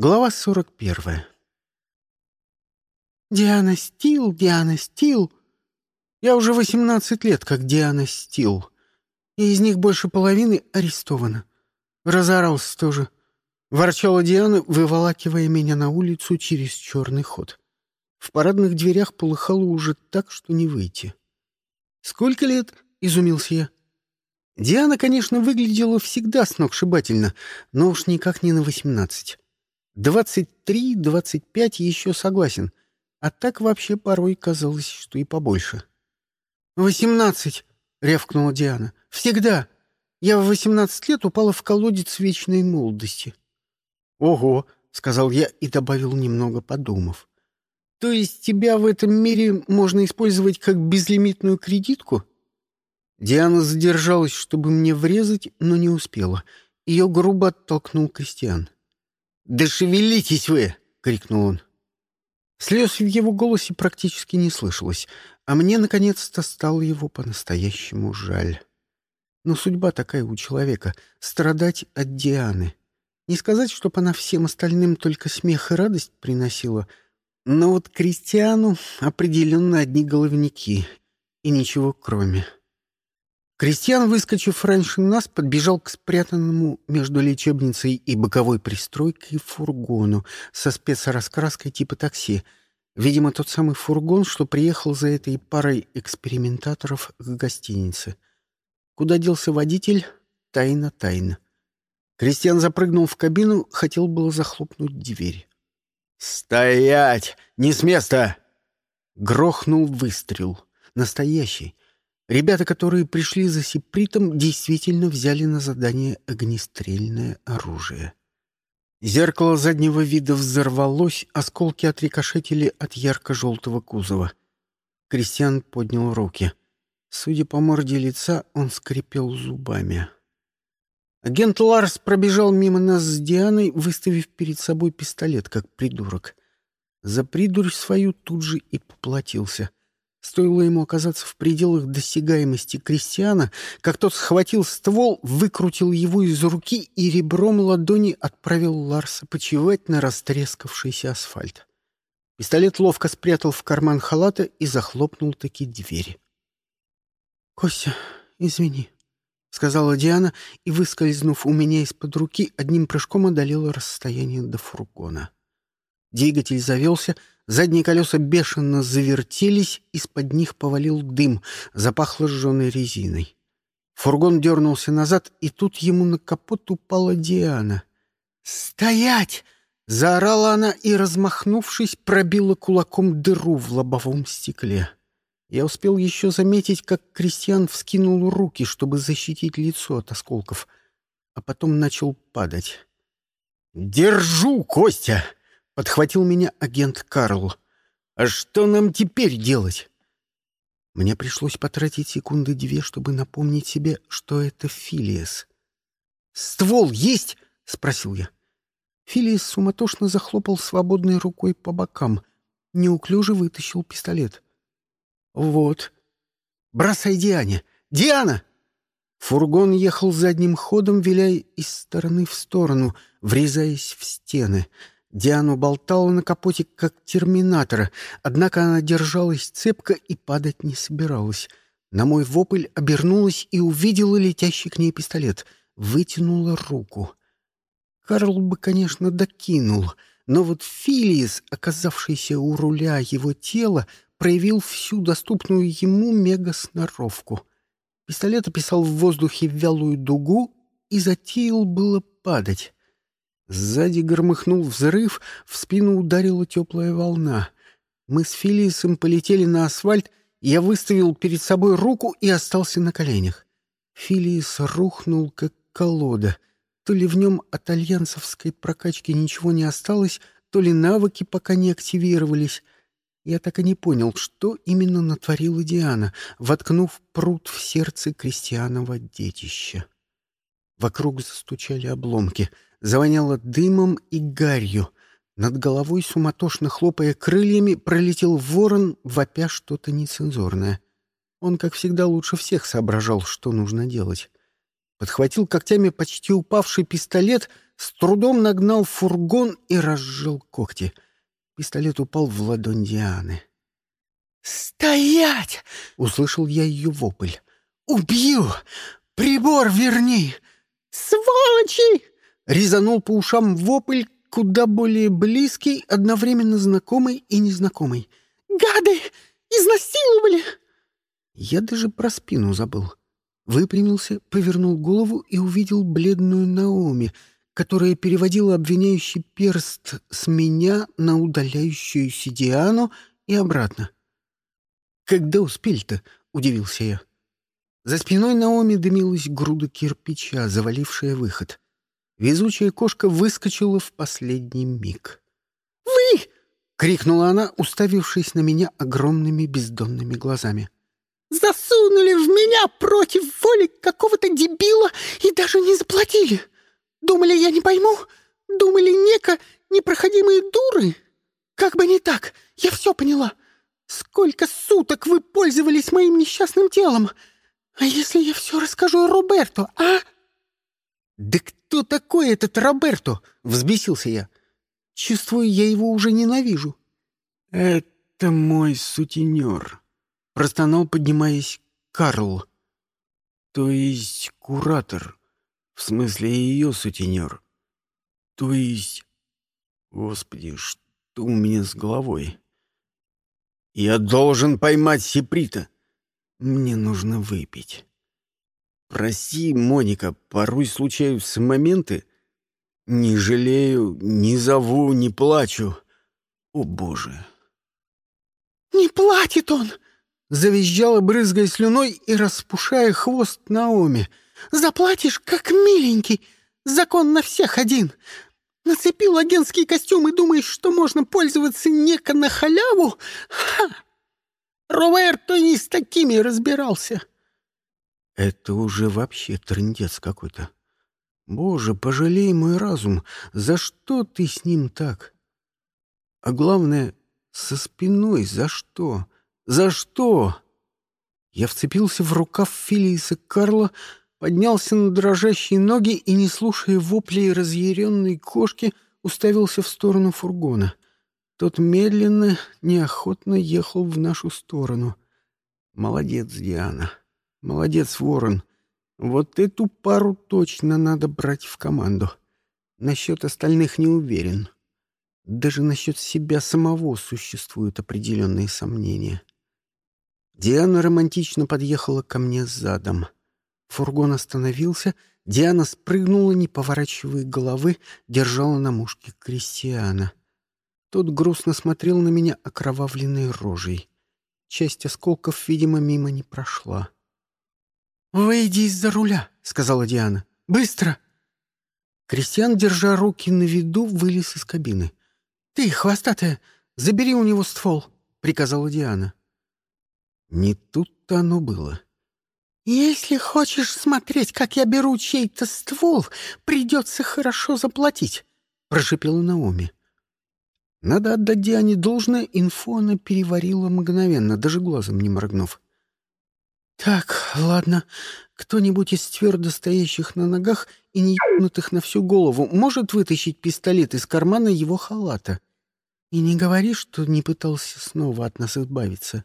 Глава 41. Диана Стил, Диана Стил. Я уже 18 лет, как Диана Стил. И из них больше половины арестована. Разорался тоже. Ворчала Диана, выволакивая меня на улицу через черный ход. В парадных дверях полыхало уже так, что не выйти. «Сколько лет?» — изумился я. Диана, конечно, выглядела всегда сногсшибательно, но уж никак не на восемнадцать. Двадцать три, двадцать пять еще согласен. А так вообще порой казалось, что и побольше. «Восемнадцать!» — рявкнула Диана. «Всегда! Я в восемнадцать лет упала в колодец вечной молодости». «Ого!» — сказал я и добавил немного, подумав. «То есть тебя в этом мире можно использовать как безлимитную кредитку?» Диана задержалась, чтобы мне врезать, но не успела. Ее грубо оттолкнул Кристиан. «Да шевелитесь вы!» — крикнул он. Слез в его голосе практически не слышалось, а мне, наконец-то, стало его по-настоящему жаль. Но судьба такая у человека — страдать от Дианы. Не сказать, чтоб она всем остальным только смех и радость приносила, но вот Кристиану определенно одни головники и ничего кроме. Крестьян, выскочив раньше нас, подбежал к спрятанному между лечебницей и боковой пристройкой фургону со спецраскраской типа такси. Видимо, тот самый фургон, что приехал за этой парой экспериментаторов к гостинице. Куда делся водитель? Тайна-тайна. Крестьян запрыгнул в кабину, хотел было захлопнуть дверь. «Стоять! Не с места!» Грохнул выстрел. Настоящий. Ребята, которые пришли за сепритом, действительно взяли на задание огнестрельное оружие. Зеркало заднего вида взорвалось, осколки отрикошетили от ярко-желтого кузова. Кристиан поднял руки. Судя по морде лица, он скрипел зубами. Агент Ларс пробежал мимо нас с Дианой, выставив перед собой пистолет, как придурок. За придурь свою тут же и поплатился — Стоило ему оказаться в пределах досягаемости крестьяна, как тот схватил ствол, выкрутил его из руки и ребром ладони отправил Ларса почевать на растрескавшийся асфальт. Пистолет ловко спрятал в карман халата и захлопнул таки двери. «Костя, извини», — сказала Диана и, выскользнув у меня из-под руки, одним прыжком одолела расстояние до фургона. Двигатель завелся, задние колеса бешено завертелись, из-под них повалил дым, запахло сжженной резиной. Фургон дернулся назад, и тут ему на капот упала Диана. «Стоять!» — заорала она и, размахнувшись, пробила кулаком дыру в лобовом стекле. Я успел еще заметить, как Кристиан вскинул руки, чтобы защитить лицо от осколков, а потом начал падать. «Держу, Костя!» Подхватил меня агент Карл. «А что нам теперь делать?» Мне пришлось потратить секунды две, чтобы напомнить себе, что это Филиес. «Ствол есть?» — спросил я. Филиес суматошно захлопал свободной рукой по бокам, неуклюже вытащил пистолет. «Вот. Бросай Диане! Диана!» Фургон ехал задним ходом, виляя из стороны в сторону, врезаясь в стены — Диану болтала на капоте, как терминатора, однако она держалась цепко и падать не собиралась. На мой вопль обернулась и увидела летящий к ней пистолет. Вытянула руку. Карл бы, конечно, докинул, но вот Филис, оказавшийся у руля его тела, проявил всю доступную ему мега-сноровку. Пистолет описал в воздухе вялую дугу и затеял было падать. Сзади громыхнул взрыв, в спину ударила теплая волна. Мы с Филисом полетели на асфальт, я выставил перед собой руку и остался на коленях. Филис рухнул, как колода. То ли в нем от альянсовской прокачки ничего не осталось, то ли навыки пока не активировались. Я так и не понял, что именно натворила Диана, воткнув пруд в сердце крестьянова детища. Вокруг застучали обломки — завоняло дымом и гарью. Над головой, суматошно хлопая крыльями, пролетел ворон, вопя что-то нецензурное. Он, как всегда, лучше всех соображал, что нужно делать. подхватил когтями почти упавший пистолет, с трудом нагнал фургон и разжал когти. Пистолет упал в ладонь Дианы. «Стоять!» — услышал я ее вопль. «Убью! Прибор верни! Сволочи!» Резанул по ушам вопль, куда более близкий, одновременно знакомый и незнакомый. «Гады! Изнасиловали!» Я даже про спину забыл. Выпрямился, повернул голову и увидел бледную Наоми, которая переводила обвиняющий перст с меня на удаляющуюся Диану и обратно. «Когда успели-то?» — удивился я. За спиной Наоми дымилась груда кирпича, завалившая выход. Везучая кошка выскочила в последний миг. «Вы!» — крикнула она, уставившись на меня огромными бездонными глазами. «Засунули в меня против воли какого-то дебила и даже не заплатили! Думали, я не пойму? Думали, нека непроходимые дуры? Как бы не так, я все поняла. Сколько суток вы пользовались моим несчастным телом? А если я все расскажу Роберту, а?» «Да кто такой этот Роберто?» — взбесился я. «Чувствую, я его уже ненавижу». «Это мой сутенер», — простонал, поднимаясь Карл. «То есть куратор, в смысле ее сутенер. То есть... Господи, что у меня с головой?» «Я должен поймать Сиприта. Мне нужно выпить». Прости, Моника, порой случаются моменты. Не жалею, не зову, не плачу. О, Боже! «Не платит он!» — завизжала, брызгая слюной и распушая хвост Наоми. «Заплатишь, как миленький! Закон на всех один! Нацепил агентский костюм и думаешь, что можно пользоваться неко на халяву? Ха! Роберто не с такими разбирался!» Это уже вообще трындец какой-то. Боже, пожалей мой разум, за что ты с ним так? А главное, со спиной за что? За что? Я вцепился в рукав Филиса Карла, поднялся на дрожащие ноги и, не слушая воплей разъяренной кошки, уставился в сторону фургона. Тот медленно, неохотно ехал в нашу сторону. Молодец, Диана. Молодец, Ворон. Вот эту пару точно надо брать в команду. Насчет остальных не уверен. Даже насчет себя самого существуют определенные сомнения. Диана романтично подъехала ко мне задом. Фургон остановился, Диана спрыгнула, не поворачивая головы, держала на мушке Кристиана. Тот грустно смотрел на меня окровавленной рожей. Часть осколков, видимо, мимо не прошла. «Выйди из-за руля», — сказала Диана. «Быстро!» Кристиан, держа руки на виду, вылез из кабины. «Ты, хвостатая, забери у него ствол», — приказала Диана. Не тут-то оно было. «Если хочешь смотреть, как я беру чей-то ствол, придется хорошо заплатить», — прошипела Наоми. Надо отдать Диане должное, инфу она переварила мгновенно, даже глазом не моргнув. «Так, ладно. Кто-нибудь из твердо стоящих на ногах и не ебнутых на всю голову может вытащить пистолет из кармана его халата? И не говори, что не пытался снова от нас избавиться».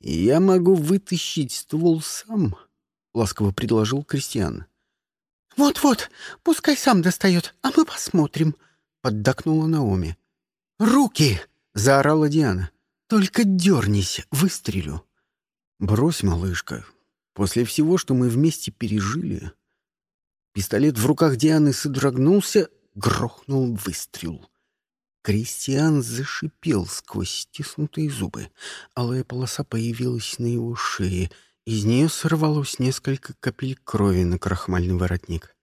«Я могу вытащить ствол сам», — ласково предложил Кристиан. «Вот-вот, пускай сам достает, а мы посмотрим», — поддакнула Наоми. «Руки!» — заорала Диана. «Только дернись, выстрелю». «Брось, малышка. После всего, что мы вместе пережили...» Пистолет в руках Дианы содрогнулся, грохнул выстрел. Кристиан зашипел сквозь стиснутые зубы. Алая полоса появилась на его шее. Из нее сорвалось несколько капель крови на крахмальный воротник.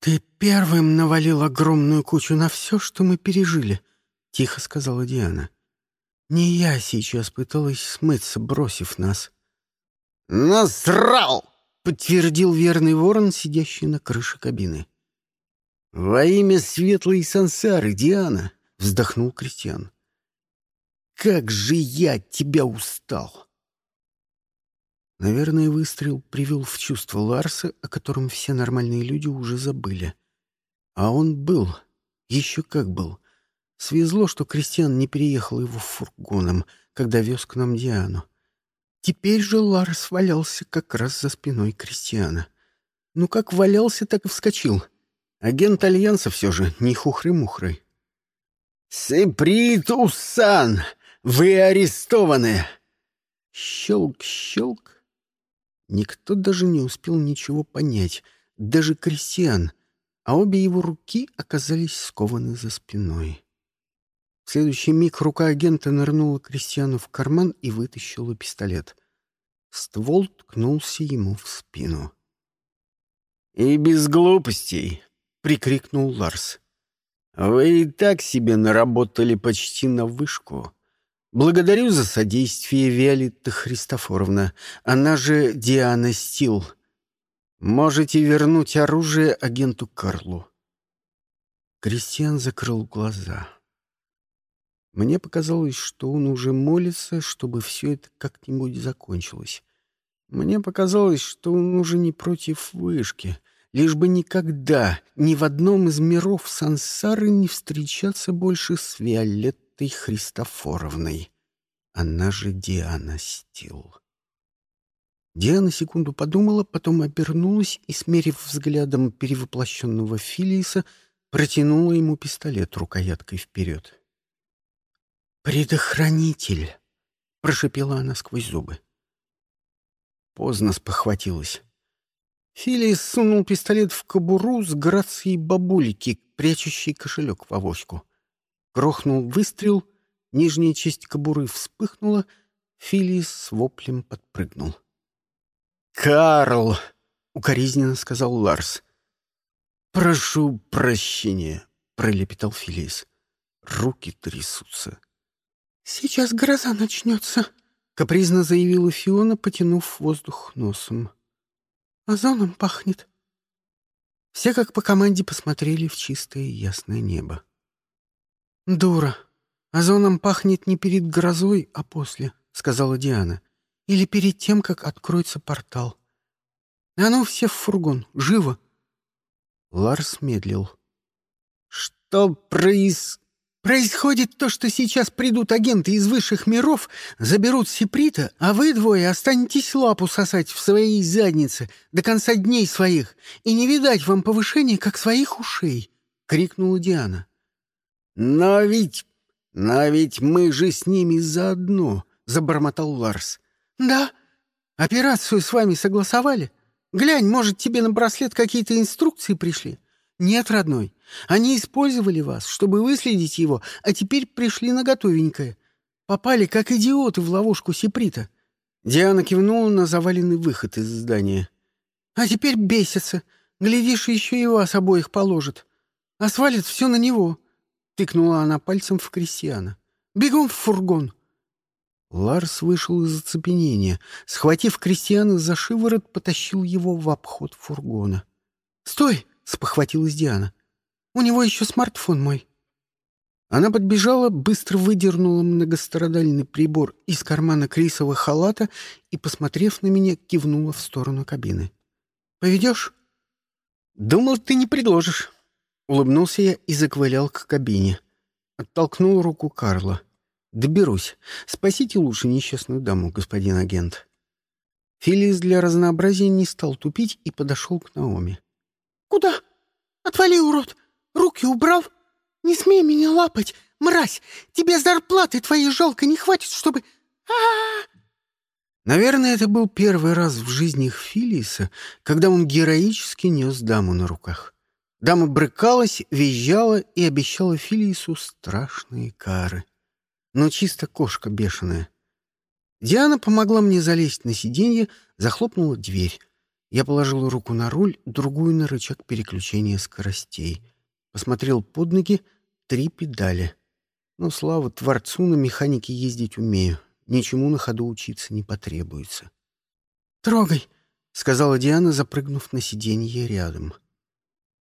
«Ты первым навалил огромную кучу на все, что мы пережили», — тихо сказала Диана. Не я сейчас пыталась смыться, бросив нас. «Насрал!» — подтвердил верный ворон, сидящий на крыше кабины. «Во имя светлой сансары, Диана!» — вздохнул Кристиан. «Как же я тебя устал!» Наверное, выстрел привел в чувство Ларса, о котором все нормальные люди уже забыли. А он был. Еще как был. Свезло, что Кристиан не переехал его фургоном, когда вез к нам Диану. Теперь же Ларс валялся как раз за спиной Кристиана. Ну, как валялся, так и вскочил. Агент Альянса все же, не хухры-мухры. «Сепритус-сан! Вы арестованы!» Щелк-щелк. Никто даже не успел ничего понять, даже Кристиан, а обе его руки оказались скованы за спиной. В следующий миг рука агента нырнула Кристиану в карман и вытащила пистолет. Ствол ткнулся ему в спину. «И без глупостей!» — прикрикнул Ларс. «Вы и так себе наработали почти на вышку. Благодарю за содействие, Виолетта Христофоровна. Она же Диана Стил. Можете вернуть оружие агенту Карлу». Кристиан закрыл глаза. Мне показалось, что он уже молится, чтобы все это как-нибудь закончилось. Мне показалось, что он уже не против вышки, лишь бы никогда ни в одном из миров сансары не встречаться больше с Виолеттой Христофоровной. Она же Диана Стил. Диана секунду подумала, потом обернулась и, смерив взглядом перевоплощенного Филиса, протянула ему пистолет рукояткой вперед. «Предохранитель!» — прошипела она сквозь зубы. Поздно спохватилась. Филис сунул пистолет в кобуру с грацией бабулики, прячущей кошелек в авоську. Грохнул выстрел, нижняя часть кобуры вспыхнула, Филис с воплем подпрыгнул. «Карл!» — укоризненно сказал Ларс. «Прошу прощения», — пролепетал Филис. Руки трясутся. «Сейчас гроза начнется», — капризно заявила Фиона, потянув воздух носом. «Озоном пахнет». Все как по команде посмотрели в чистое ясное небо. «Дура. Озоном пахнет не перед грозой, а после», — сказала Диана. «Или перед тем, как откроется портал. А ну все в фургон, живо!» Ларс медлил. «Что проис...» Происходит то, что сейчас придут агенты из высших миров, заберут Сеприта, а вы двое останетесь лапу сосать в своей заднице до конца дней своих, и не видать вам повышения, как своих ушей!» — крикнула Диана. «Но ведь... но ведь мы же с ними заодно!» — забормотал Ларс. «Да? Операцию с вами согласовали? Глянь, может, тебе на браслет какие-то инструкции пришли?» «Нет, родной, они использовали вас, чтобы выследить его, а теперь пришли на готовенькое. Попали, как идиоты, в ловушку Сеприта». Диана кивнула на заваленный выход из здания. «А теперь бесится. Глядишь, еще и вас обоих положит. А свалит все на него», — тыкнула она пальцем в крестьяна. «Бегом в фургон». Ларс вышел из оцепенения. Схватив крестьяна за шиворот, потащил его в обход фургона. «Стой!» — спохватилась Диана. «У него еще смартфон мой». Она подбежала, быстро выдернула многострадальный прибор из кармана крисового халата и, посмотрев на меня, кивнула в сторону кабины. «Поведешь?» «Думал, ты не предложишь». Улыбнулся я и заковылял к кабине. Оттолкнул руку Карла. «Доберусь. Спасите лучше несчастную даму, господин агент». Филис для разнообразия не стал тупить и подошел к Наоми. «Куда? Отвали, урод! Руки убрал! Не смей меня лапать, мразь! Тебе зарплаты твоей жалко не хватит, чтобы... а, -а, -а Наверное, это был первый раз в жизни Филиса, когда он героически нес даму на руках. Дама брыкалась, визжала и обещала Филису страшные кары. Но чисто кошка бешеная. Диана помогла мне залезть на сиденье, захлопнула дверь. Я положил руку на руль, другую на рычаг переключения скоростей. Посмотрел под ноги — три педали. Но, слава Творцу, на механике ездить умею. Ничему на ходу учиться не потребуется. «Трогай», — сказала Диана, запрыгнув на сиденье рядом.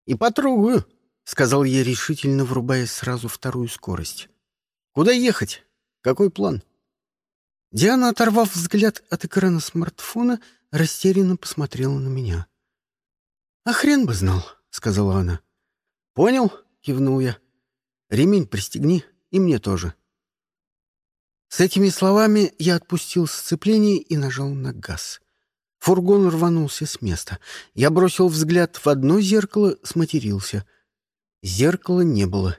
«И потрогаю», — сказал я решительно, врубая сразу вторую скорость. «Куда ехать? Какой план?» Диана, оторвав взгляд от экрана смартфона, растерянно посмотрела на меня. «А хрен бы знал», — сказала она. «Понял?» — кивнул я. «Ремень пристегни, и мне тоже». С этими словами я отпустил сцепление и нажал на газ. Фургон рванулся с места. Я бросил взгляд в одно зеркало, сматерился. Зеркала не было.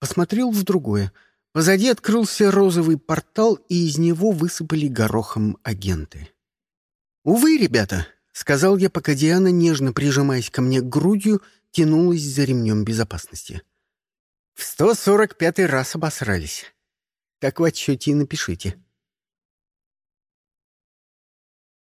Посмотрел в другое. Позади открылся розовый портал, и из него высыпали горохом агенты. «Увы, ребята», — сказал я, пока Диана, нежно прижимаясь ко мне грудью, тянулась за ремнем безопасности. «В 145-й раз обосрались. Так в отчете и напишите».